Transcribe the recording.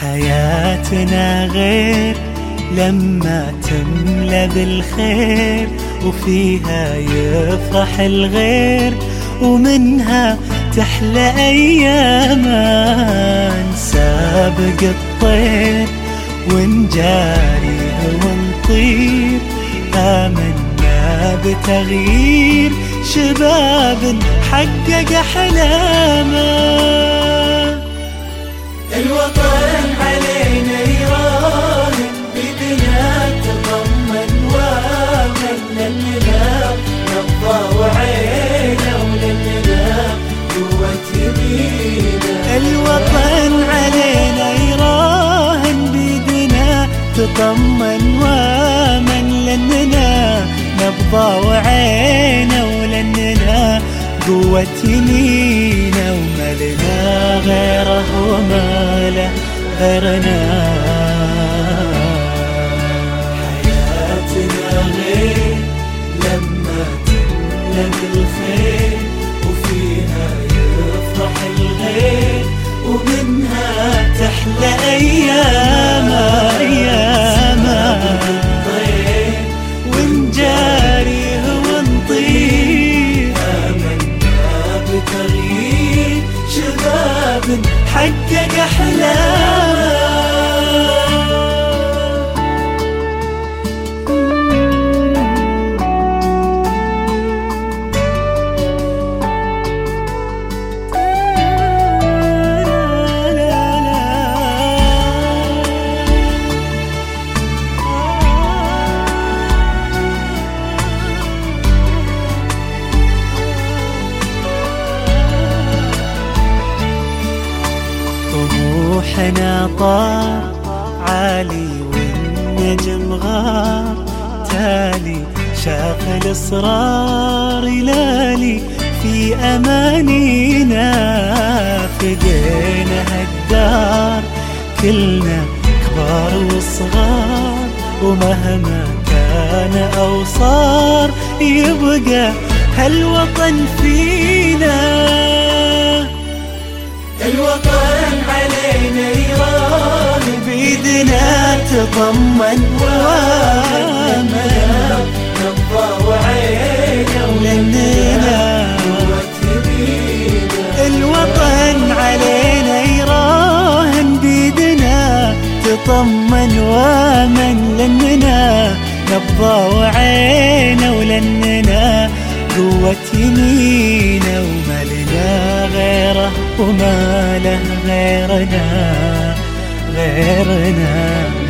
حياتنا غير لما تملى بالخير وفيها يفرح الغير ومنها تحلى أياما نسابق الطير ونجاري ونطير. آمنا بتغيير شباب حقق أحلامه. تطمن وامن لننا نبضى وعينا ولننا قوة يمينا وما لنا غيره وما له غيرنا. حقق أحلام طموحنا طار عالي والنجم غار. تالي شاف الإصرار يلالي في أمانينا فدينا هالدار. كلنا كبار وصغار ومهما كان أو صار يبقى هالوطن فينا. بيدنا تطمن وامنا نبضى وعينا يمينا الوطن علينا يراهن بيدنا تطمن وامن لننا نبضى وعينا ولننا قوة يمينا وما لنا غيره وما له غيرنا. غيرنا